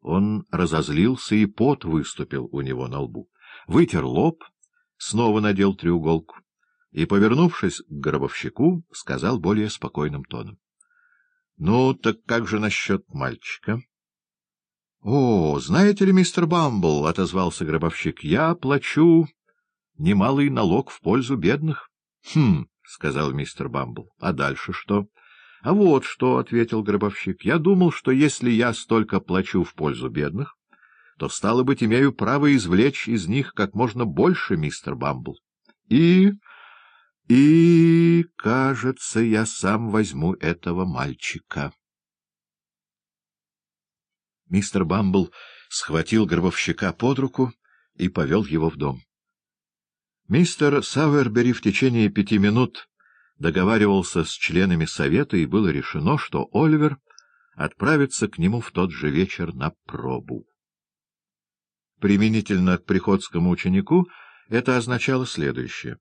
Он разозлился, и пот выступил у него на лбу. Вытер лоб, снова надел треуголку и, повернувшись к гробовщику, сказал более спокойным тоном. — Ну, так как же насчет мальчика? — О, знаете ли, мистер Бамбл, — отозвался гробовщик, — я плачу немалый налог в пользу бедных. — Хм, — сказал мистер Бамбл, — а дальше что? —— А вот что, — ответил гробовщик, — я думал, что если я столько плачу в пользу бедных, то, стало быть, имею право извлечь из них как можно больше, мистер Бамбл. И... и... кажется, я сам возьму этого мальчика. Мистер Бамбл схватил гробовщика под руку и повел его в дом. Мистер Сауэрбери в течение пяти минут договаривался с членами совета, и было решено, что Оливер отправится к нему в тот же вечер на пробу. Применительно к приходскому ученику это означало следующее.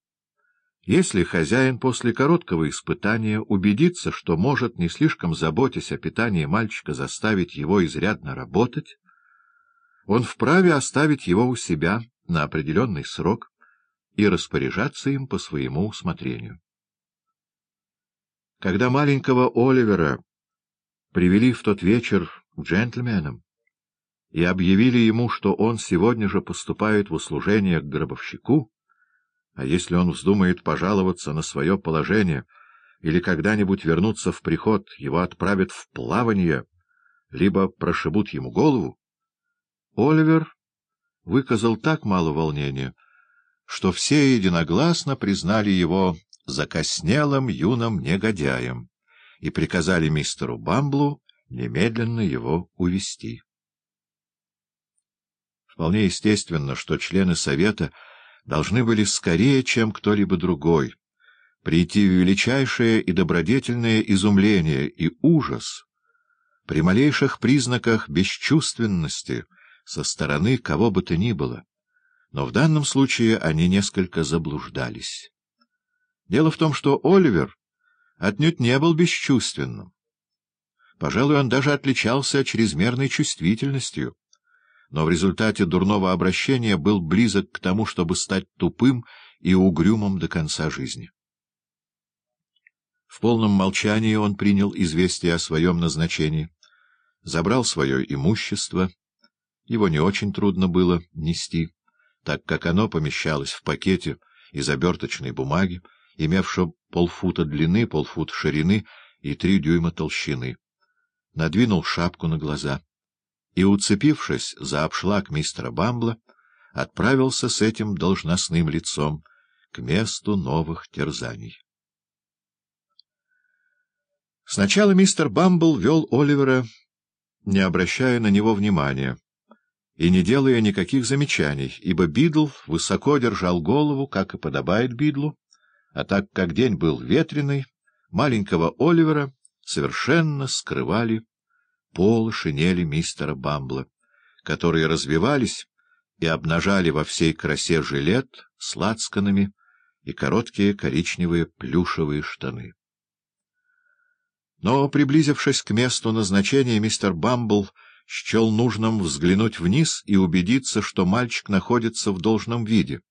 Если хозяин после короткого испытания убедится, что может, не слишком заботясь о питании мальчика, заставить его изрядно работать, он вправе оставить его у себя на определенный срок и распоряжаться им по своему усмотрению. Когда маленького Оливера привели в тот вечер джентльменам и объявили ему, что он сегодня же поступает в услужение к гробовщику, а если он вздумает пожаловаться на свое положение или когда-нибудь вернуться в приход, его отправят в плавание, либо прошибут ему голову, Оливер выказал так мало волнения, что все единогласно признали его закоснелым юным негодяем и приказали мистеру Бамблу немедленно его увести. Вполне естественно, что члены совета должны были скорее, чем кто-либо другой, прийти в величайшее и добродетельное изумление и ужас при малейших признаках бесчувственности со стороны кого бы то ни было, но в данном случае они несколько заблуждались. Дело в том, что Оливер отнюдь не был бесчувственным. Пожалуй, он даже отличался чрезмерной чувствительностью, но в результате дурного обращения был близок к тому, чтобы стать тупым и угрюмым до конца жизни. В полном молчании он принял известие о своем назначении, забрал свое имущество, его не очень трудно было нести, так как оно помещалось в пакете из оберточной бумаги, имевшего полфута длины, полфута ширины и три дюйма толщины. Надвинул шапку на глаза и, уцепившись за обшлаг мистера Бамбла, отправился с этим должностным лицом к месту новых терзаний. Сначала мистер Бамбл вел Оливера, не обращая на него внимания, и не делая никаких замечаний, ибо Бидл высоко держал голову, как и подобает Бидлу, а так как день был ветреный, маленького Оливера совершенно скрывали пол шинели мистера Бамбла, которые развивались и обнажали во всей красе жилет с лацканами и короткие коричневые плюшевые штаны. Но, приблизившись к месту назначения, мистер Бамбл счел нужным взглянуть вниз и убедиться, что мальчик находится в должном виде,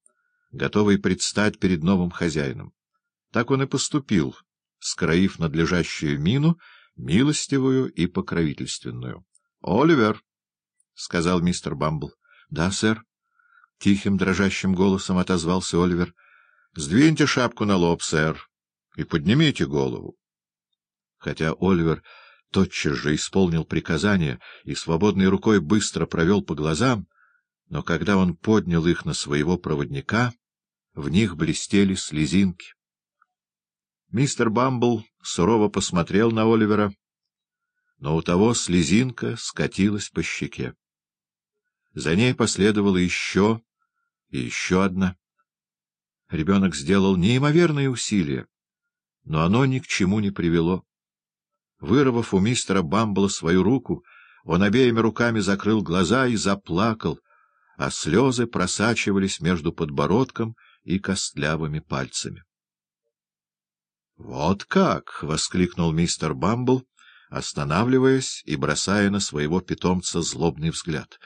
готовый предстать перед новым хозяином. Так он и поступил, скроив надлежащую мину, милостивую и покровительственную. — Оливер, — сказал мистер Бамбл. — Да, сэр. — тихим дрожащим голосом отозвался Оливер. — Сдвиньте шапку на лоб, сэр, и поднимите голову. Хотя Оливер тотчас же исполнил приказание и свободной рукой быстро провел по глазам, но когда он поднял их на своего проводника, в них блестели слезинки. Мистер Бамбл сурово посмотрел на Оливера, но у того слезинка скатилась по щеке. За ней последовало еще и еще одна. Ребенок сделал неимоверные усилия, но оно ни к чему не привело. Вырвав у мистера Бамбла свою руку, он обеими руками закрыл глаза и заплакал, а слезы просачивались между подбородком и костлявыми пальцами. — Вот как! — воскликнул мистер Бамбл, останавливаясь и бросая на своего питомца злобный взгляд.